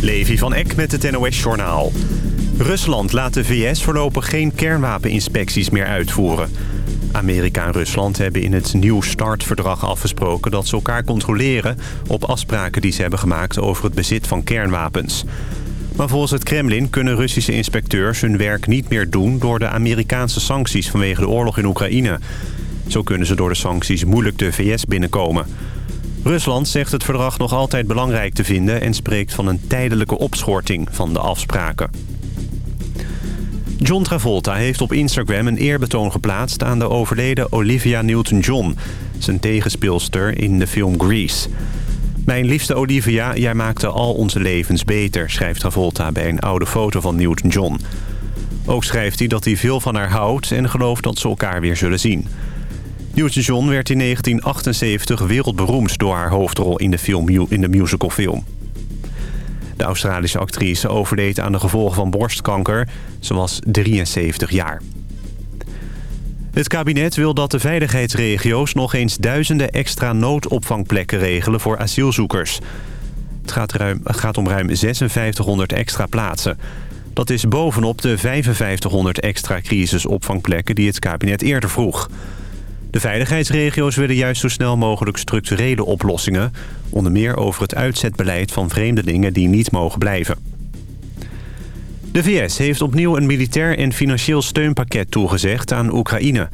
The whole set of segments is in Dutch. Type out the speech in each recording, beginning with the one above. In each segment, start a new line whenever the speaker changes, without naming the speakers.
Levi van Eck met het NOS-journaal. Rusland laat de VS voorlopig geen kernwapeninspecties meer uitvoeren. Amerika en Rusland hebben in het New START-verdrag afgesproken... dat ze elkaar controleren op afspraken die ze hebben gemaakt... over het bezit van kernwapens. Maar volgens het Kremlin kunnen Russische inspecteurs hun werk niet meer doen... door de Amerikaanse sancties vanwege de oorlog in Oekraïne. Zo kunnen ze door de sancties moeilijk de VS binnenkomen... Rusland zegt het verdrag nog altijd belangrijk te vinden... en spreekt van een tijdelijke opschorting van de afspraken. John Travolta heeft op Instagram een eerbetoon geplaatst... aan de overleden Olivia Newton-John, zijn tegenspeelster in de film Grease. Mijn liefste Olivia, jij maakte al onze levens beter... schrijft Travolta bij een oude foto van Newton-John. Ook schrijft hij dat hij veel van haar houdt... en gelooft dat ze elkaar weer zullen zien... Newton-John werd in 1978 wereldberoemd door haar hoofdrol in de, film, in de musicalfilm. De Australische actrice overleed aan de gevolgen van borstkanker. Ze was 73 jaar. Het kabinet wil dat de veiligheidsregio's nog eens duizenden extra noodopvangplekken regelen voor asielzoekers. Het gaat, ruim, het gaat om ruim 5600 extra plaatsen. Dat is bovenop de 5500 extra crisisopvangplekken die het kabinet eerder vroeg. De veiligheidsregio's willen juist zo snel mogelijk structurele oplossingen. Onder meer over het uitzetbeleid van vreemdelingen die niet mogen blijven. De VS heeft opnieuw een militair en financieel steunpakket toegezegd aan Oekraïne.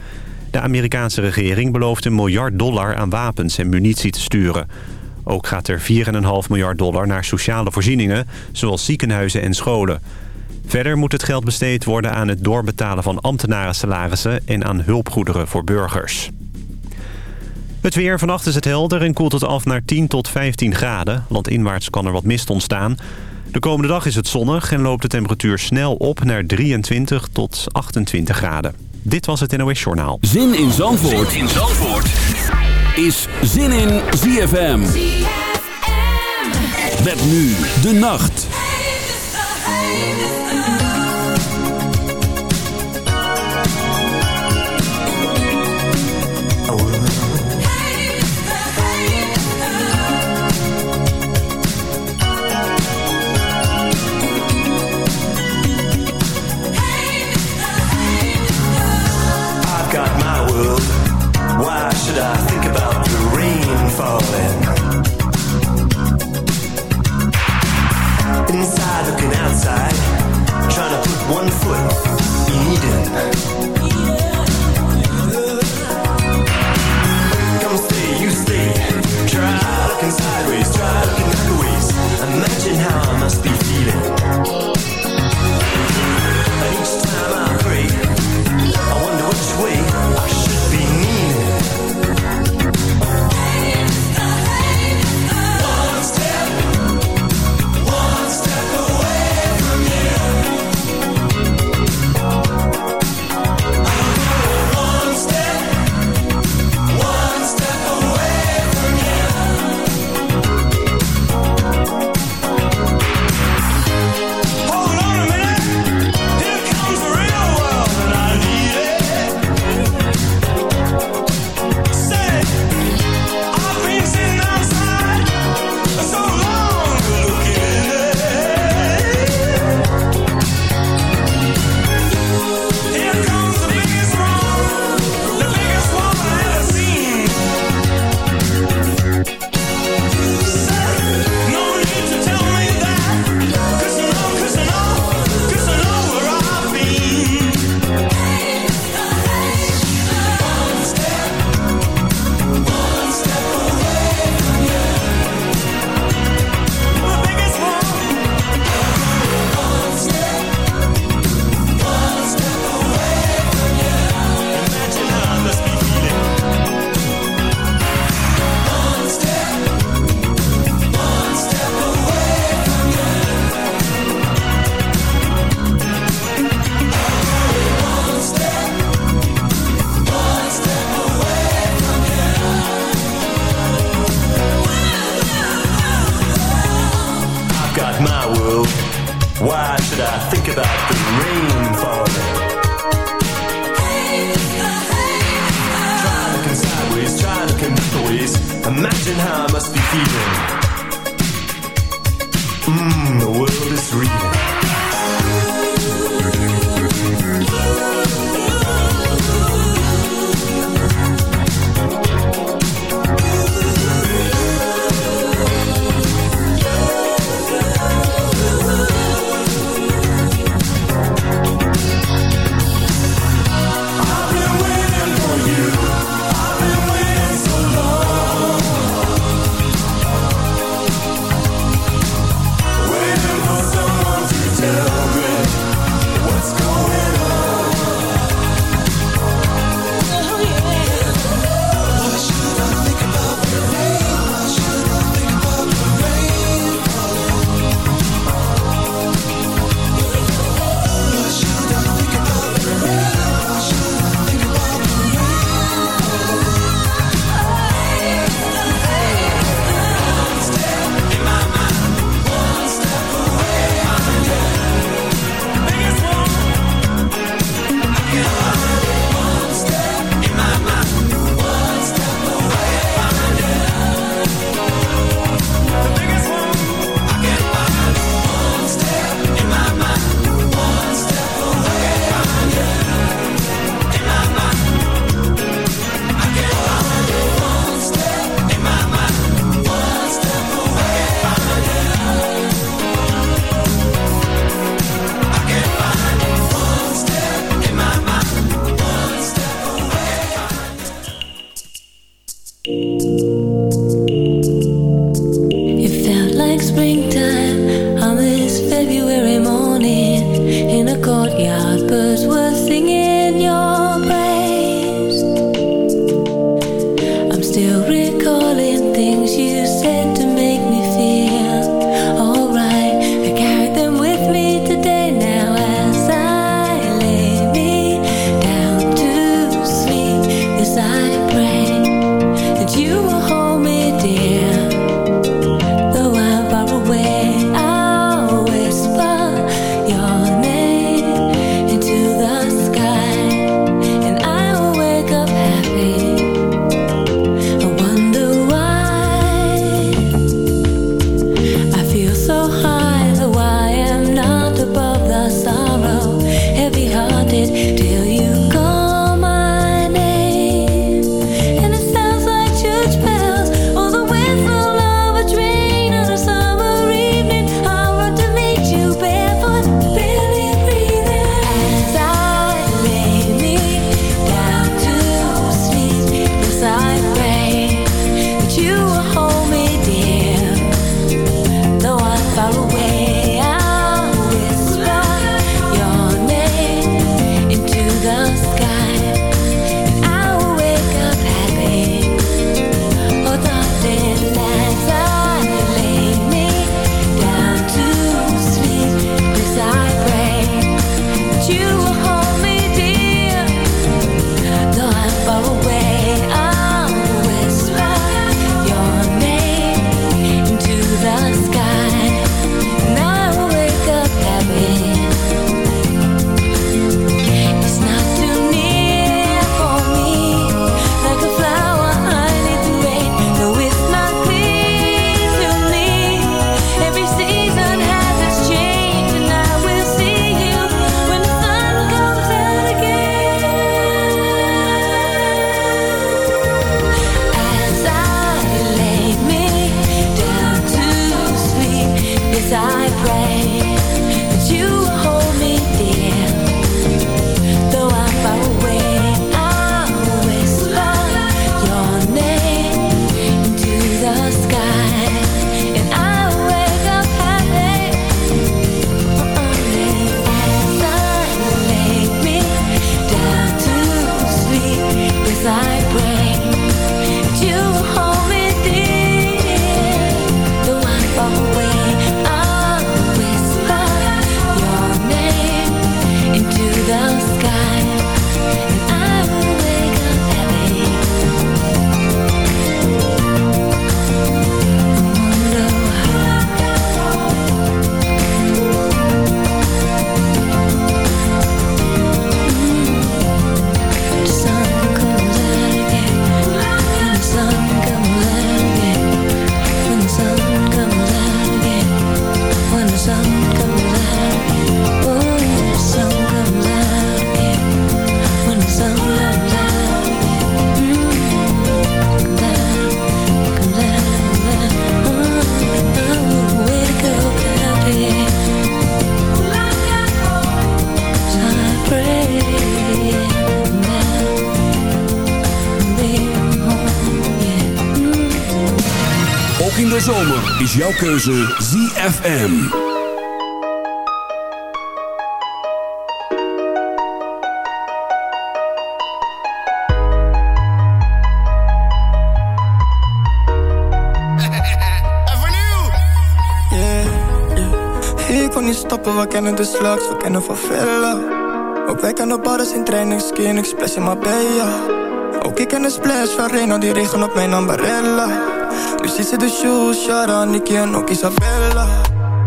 De Amerikaanse regering belooft een miljard dollar aan wapens en munitie te sturen. Ook gaat er 4,5 miljard dollar naar sociale voorzieningen, zoals ziekenhuizen en scholen. Verder moet het geld besteed worden aan het doorbetalen van ambtenarensalarissen... en aan hulpgoederen voor burgers. Het weer. Vannacht is het helder en koelt het af naar 10 tot 15 graden. Landinwaarts kan er wat mist ontstaan. De komende dag is het zonnig en loopt de temperatuur snel op naar 23 tot 28 graden. Dit was het NOS Journaal.
Zin in Zandvoort, zin in Zandvoort. is Zin in ZFM. ZFM. Met nu de nacht.
Thank you.
Is
jouw keuze ZFM.
Yeah, yeah. Ik kon niet stoppen, we kennen de slags, we kennen van villa. Ook wij kennen badders in training, skin, ik splash in Marbella. Ook ik ken de splash van Reno, die regen op mijn ambarella. Nu ziet ze de shoes, Shara, Nicky en ook Isabella.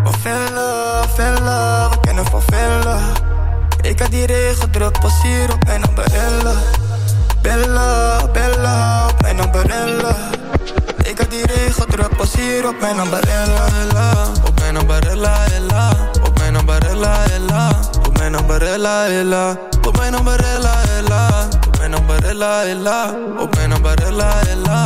Van villa, villa, we kennen van villa. Ik had die regen druk, pas hier op mijn ambarella. Bella, Bella, op mijn ambarella. Ik had die regen druk, pas hier op mijn ambarella. Ella, op mijn ambarella, ella. Op mijn ambarella, ella. Op mijn ambarella, ella. Op mijn ambarella, ella. Op mijn ambarella, ella. Op mijn ambarella, ella.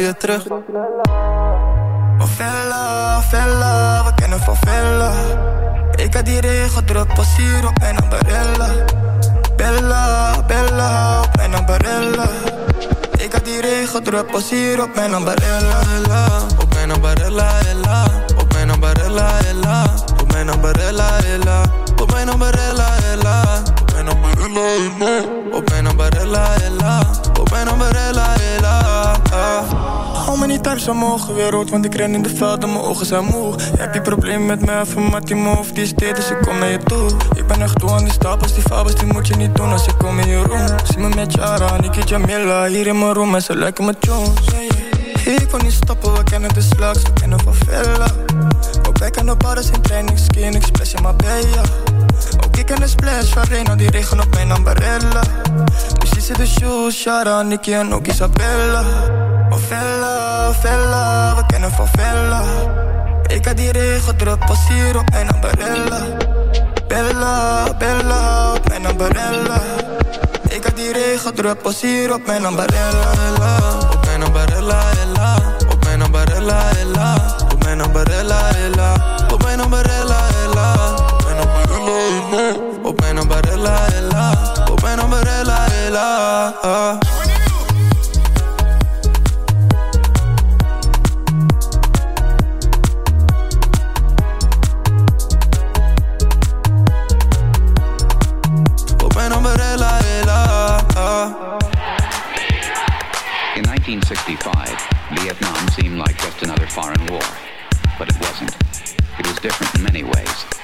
je terug. Van Vella, Vella, we kennen van. Ik had die regen druk, pas op mijn ambarella. Bella, Bella, op mijn ambarella. Ik had die regen druk, pas op mijn ambarella. Ella, op mijn ambarella, ella. Op mijn ambarella, ella. Op mijn ambarella, ella. Op mijn ambarella, ella. Ambarella, ella. Op mijn ambarella, ella. Op mijn ambarella, ella. Hou me niet thuis, mogen weer rood, want ik ren in de veld en mijn ogen zijn moe. Heb je probleem met mij, even maar die move, die is dit, dus ik kom naar je toe. Ik ben echt toe aan die stapels, die fabels, die moet je niet doen als ik kom in je room. Zie me met Jara, Niki Jamila, hier in mijn room en ze lijken me Jones. Ik kon niet stoppen, we kennen de slags, we kennen van Vella. Ook wij kennen badders in training, skin, ik splash in Marbella. Ik ken de splash van Reno, die regen op mijn ambarella. Ziet ze de shoes, Shara, Nicky en ook Isabella. Van Vella, Vella, we kennen van Vella. Ik had die regen druk, pas hier op mijn ambarella. Bella, Bella, op mijn ambarella. Ik had die regen druk, pas hier op mijn ambarella. Ella, op mijn ambarella, ella. Op mijn ambarella, ella. Op mijn ambarella, ella. Op mijn ambarella, ella. Op mijn ambarella, ella. Op mijn ambarella.
In 1965, Vietnam seemed like just another foreign war. But it wasn't. It was different in many ways,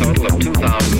total of
2,000.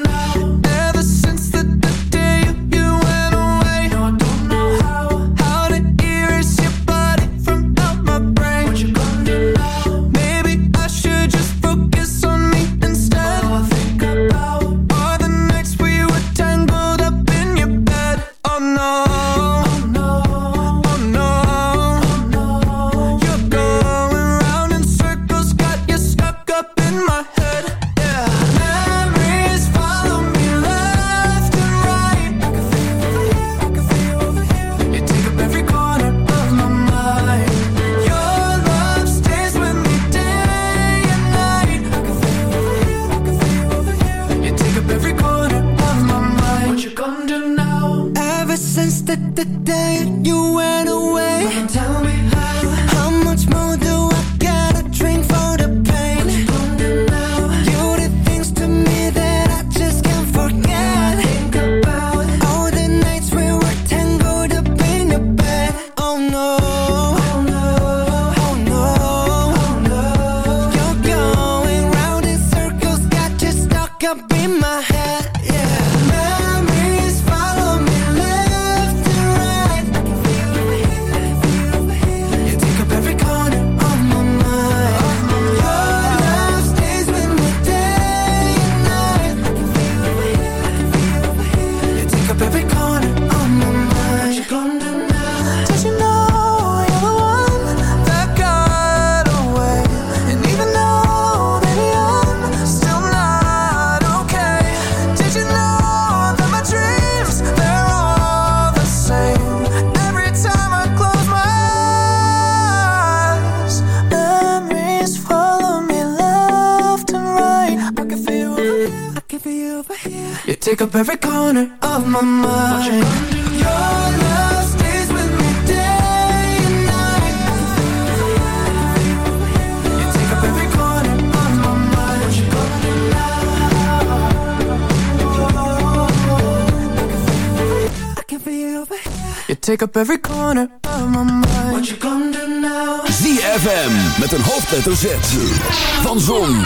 Take up every corner of my mind. Your love stays with me day and night. You take up every corner of my mind. What you now? I can feel you You take up every corner of my mind. What you gonna do now?
ZFM met een hoofdletter Z. Van Zon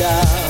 down.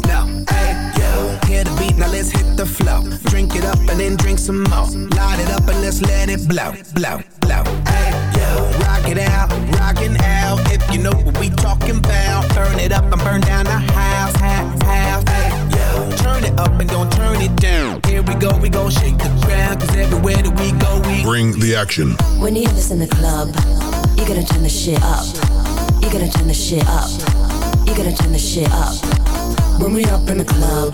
let's hit the flow. Drink it up and then drink some more. Light it up and let's let it blow, blow, blow. Hey, yo. Rock it out, rockin' out. If you know what we talking about. Turn it up and burn down the house, house, house. Hey, yo. Turn it up and don't turn it down. Here we go, we gon' shake the ground. Cause everywhere that we go, we
Bring the action.
When you have this in the club, you gotta turn the shit up. You gotta turn the shit up. You gotta turn the shit up. When we up in the club,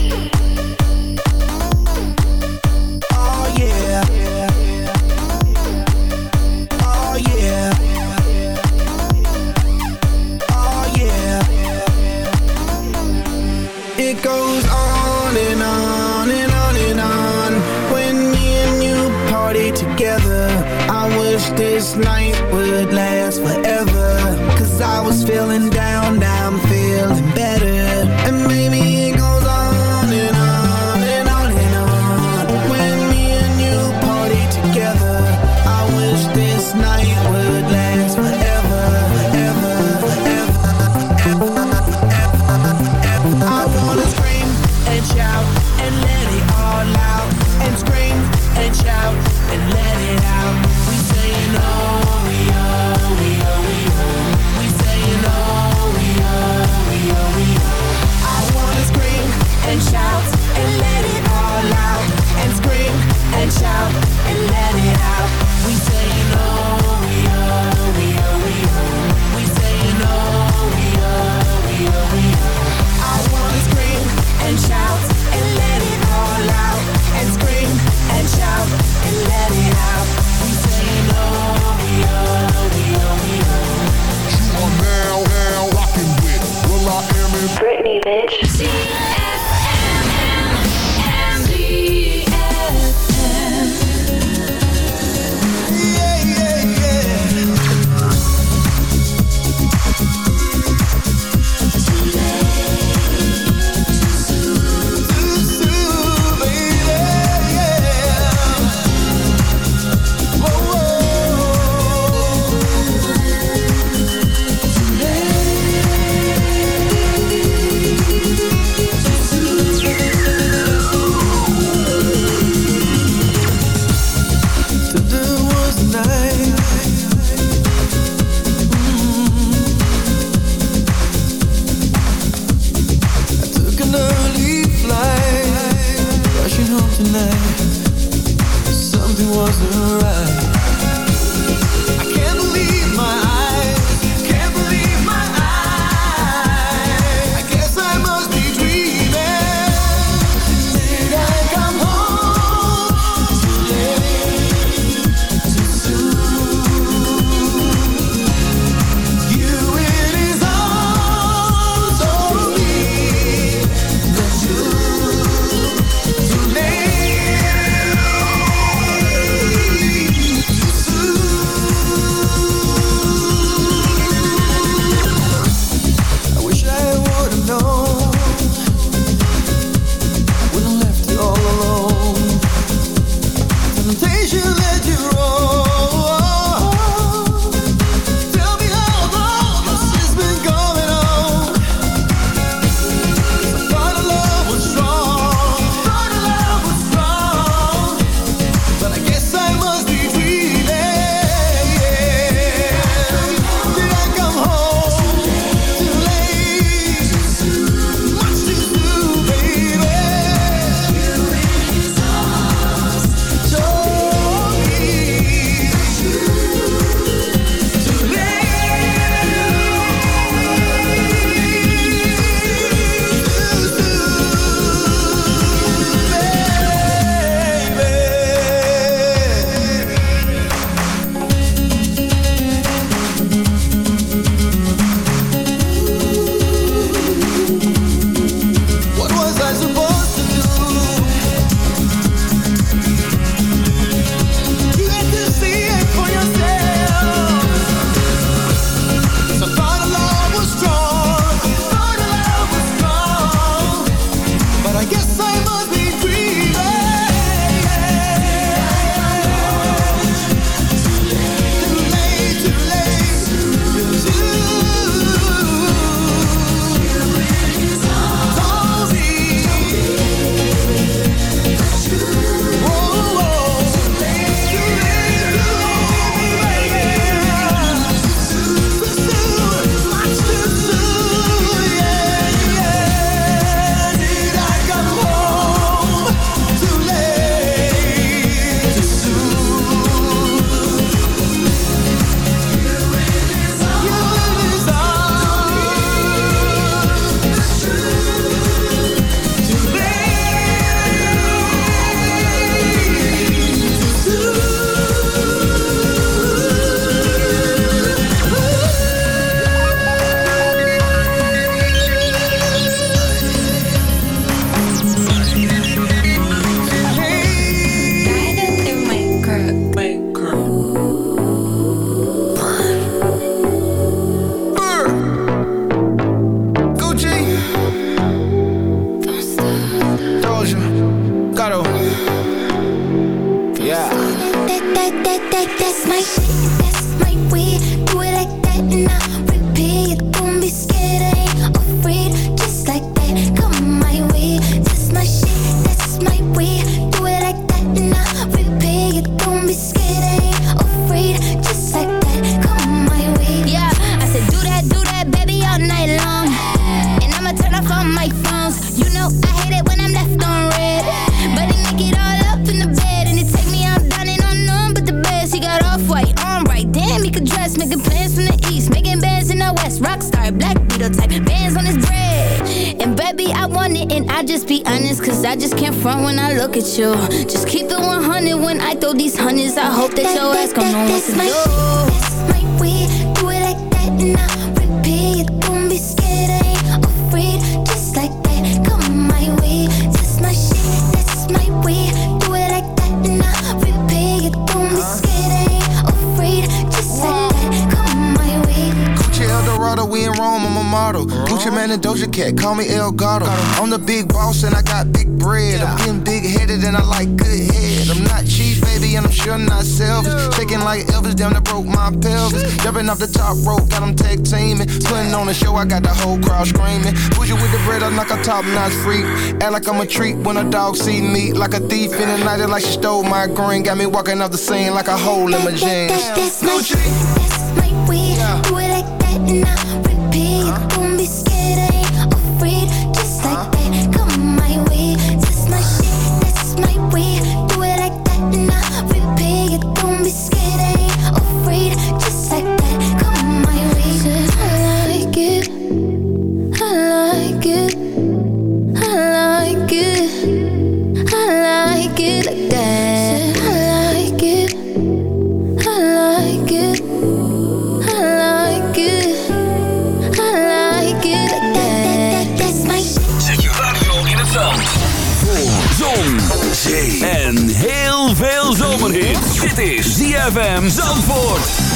off the
top rope, got them tag teaming. Splitting on the show, I got the whole crowd screaming. Bougie with the bread, I knock a top notch freak. Act like I'm a treat when a dog see me. Like a thief in the night, it like she stole my green. Got me walking off the scene like a hole in my jeans.
Gucci. FM Zandvoort.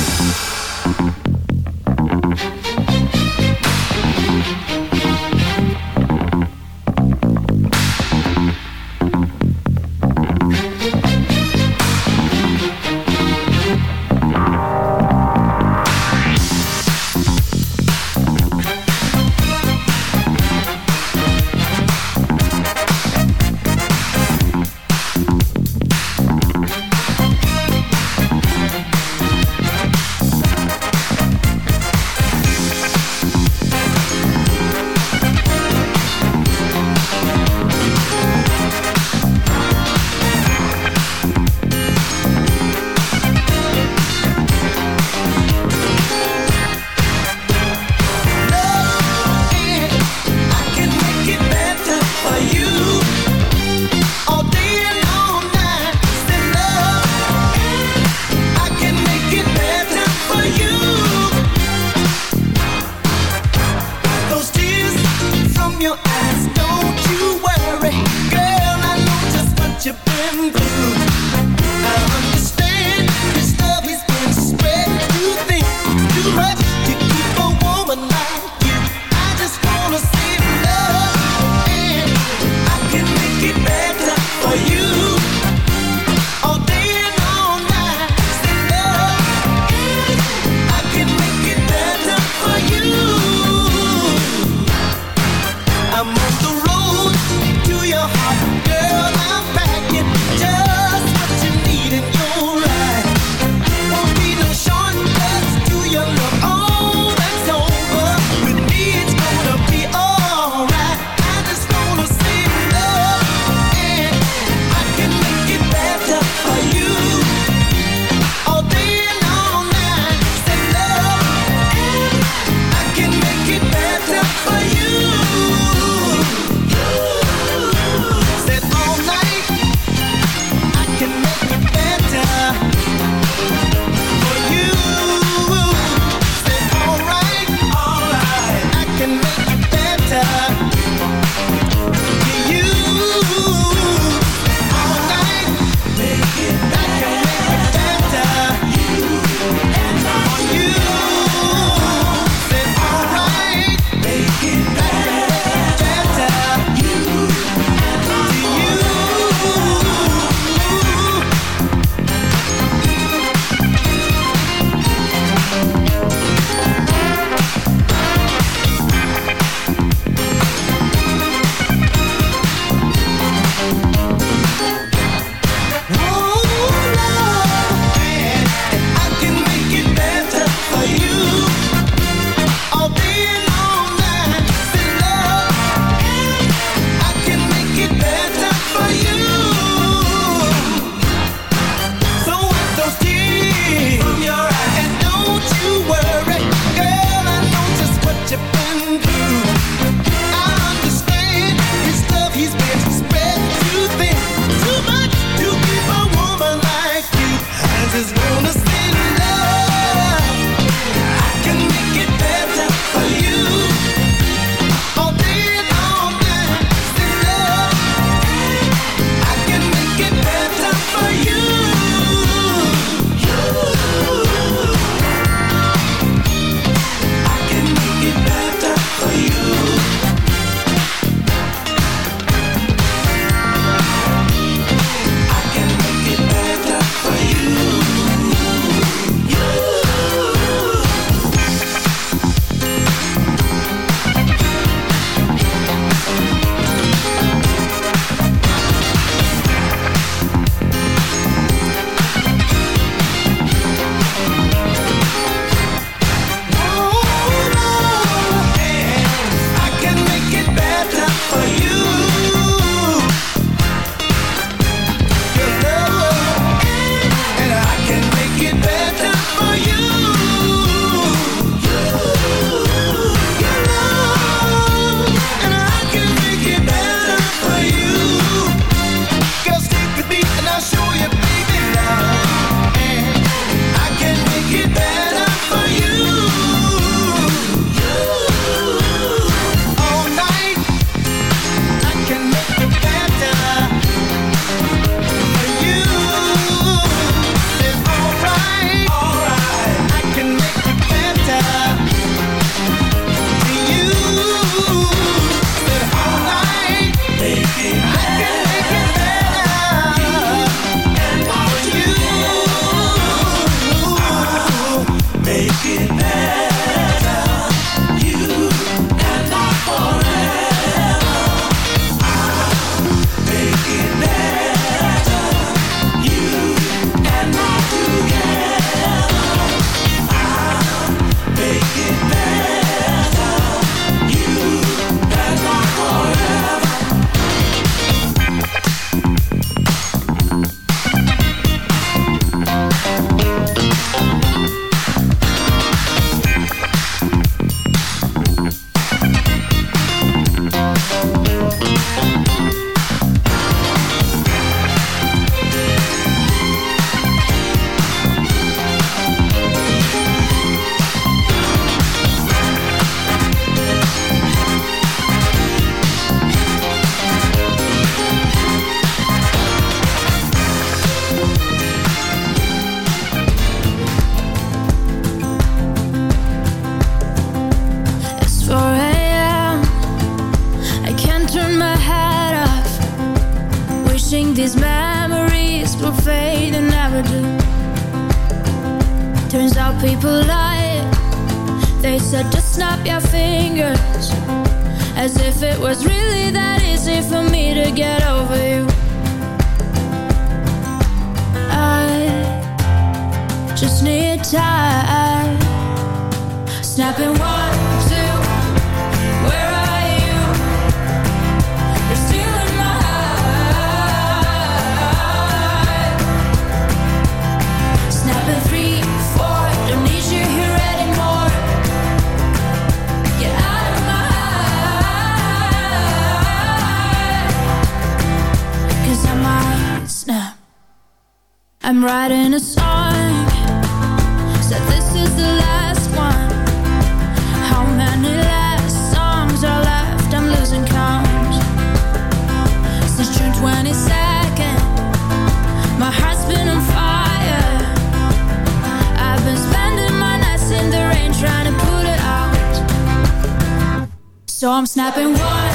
I'm snapping. one